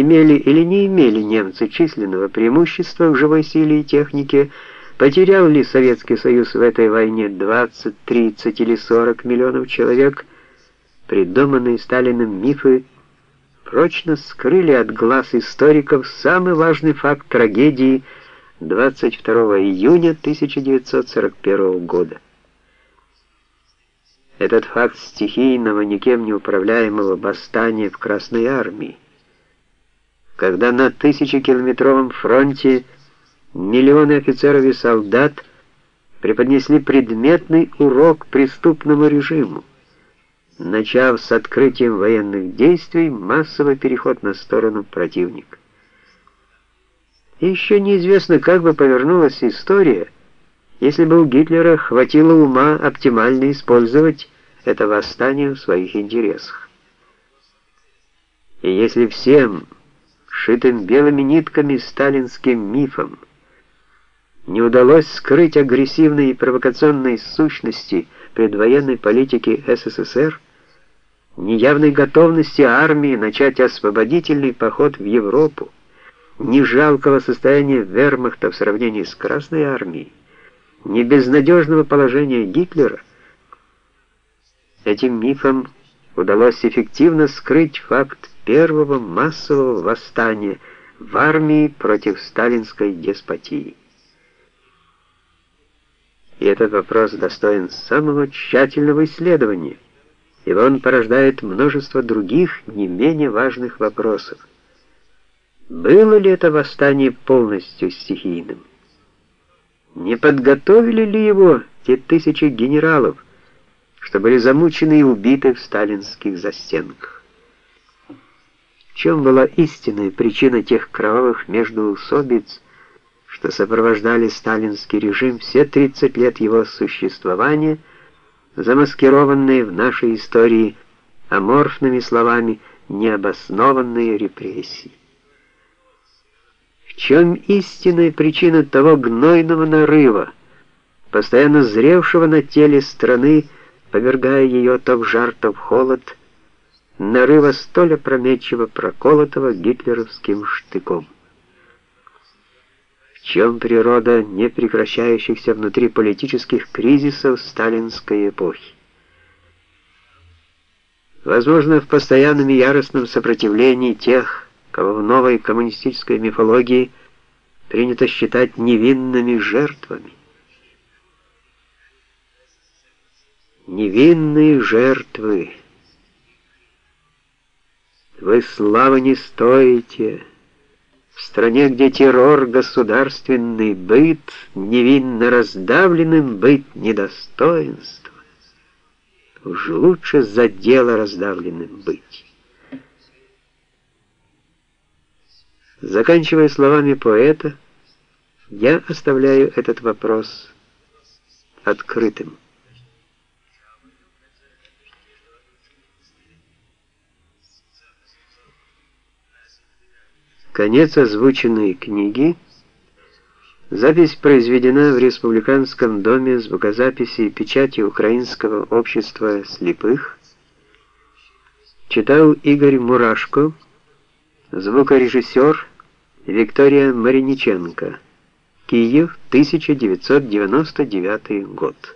имели или не имели немцы численного преимущества в живой силе и технике, потерял ли Советский Союз в этой войне 20, 30 или 40 миллионов человек, придуманные Сталиным мифы прочно скрыли от глаз историков самый важный факт трагедии 22 июня 1941 года. Этот факт стихийного, никем не управляемого восстания в Красной армии, когда на тысячекилометровом фронте миллионы офицеров и солдат преподнесли предметный урок преступному режиму, начав с открытием военных действий массовый переход на сторону противника. Еще неизвестно, как бы повернулась история, если бы у Гитлера хватило ума оптимально использовать это восстание в своих интересах. И если всем, шитым белыми нитками сталинским мифом, не удалось скрыть агрессивные и провокационные сущности предвоенной политики СССР, неявной готовности армии начать освободительный поход в Европу, ни жалкого состояния вермахта в сравнении с Красной армией, ни безнадежного положения Гитлера, этим мифом удалось эффективно скрыть факт первого массового восстания в армии против сталинской деспотии. И этот вопрос достоин самого тщательного исследования, ибо он порождает множество других, не менее важных вопросов. Было ли это восстание полностью стихийным? Не подготовили ли его те тысячи генералов, что были замучены и убиты в сталинских застенках? Чем была истинная причина тех кровавых междоусобиц, что сопровождали сталинский режим все 30 лет его существования, замаскированные в нашей истории аморфными словами необоснованные репрессии? В чем истинная причина того гнойного нарыва, постоянно зревшего на теле страны, повергая ее то в жар, то в холод, нарыва столь опрометчиво проколотого гитлеровским штыком? В чем природа непрекращающихся внутри политических кризисов сталинской эпохи? Возможно, в постоянном и яростном сопротивлении тех, кого в новой коммунистической мифологии принято считать невинными жертвами. Невинные жертвы. Вы славы не стоите. В стране, где террор государственный быт, невинно раздавленным быть недостоинство. Уж лучше за дело раздавленным быть. Заканчивая словами поэта, я оставляю этот вопрос открытым. Конец озвученной книги. Запись произведена в Республиканском доме звукозаписи и печати Украинского общества слепых. Читал Игорь Мурашко. Звукорежиссер Виктория Мариниченко. Киев, 1999 год.